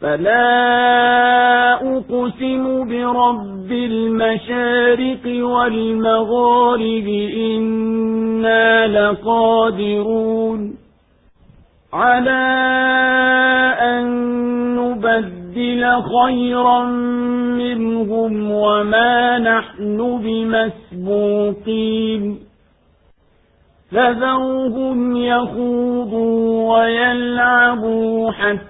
فلا أقسم برب المشارق والمغارب إنا لقادرون على أن نبدل خيرا منهم وما نحن بمسبوقين فذرهم يخوضوا ويلعبوا حتى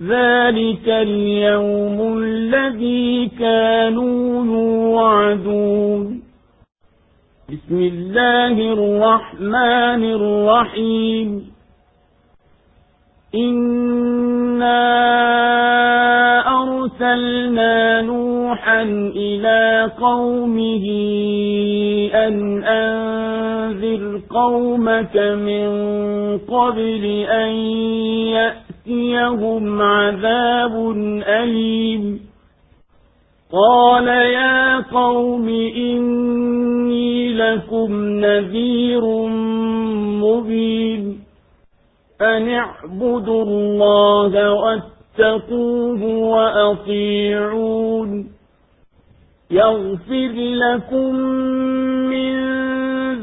ذلك اليوم الذي كانوا يوعدون. بسم الله الرحمن الرحيم. إنا أرسلنا نوحا إلى قومه أن أنذر قومك من قبل أن يأتي يأتيهم عذاب أليم قال يا قوم إني لكم نذير مبين أن اعبدوا الله واتقوه وأطيعون يغفر لكم من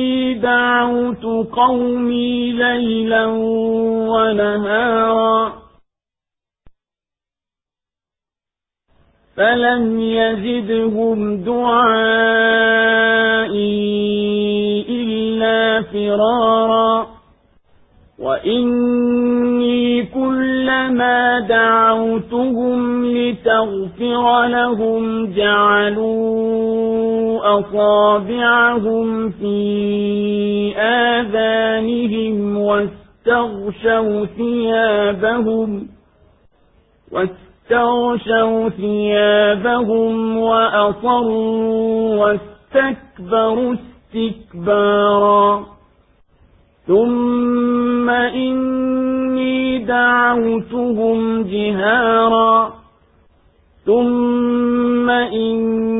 إني دعوت قومي ليلا ونهارا فلم يزدهم دعائي إلا فرارا وإني كلما دعوتهم لتغفر لهم جعلوا أصابعهم في آذانهم واستغشوا ثيابهم واستغشوا ثيابهم وأصروا واستكبروا استكبارا. ثم إني دعوتهم جهارا. ثم إني